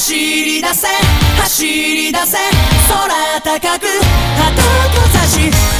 走り出せ走り出せ空高く旗をざし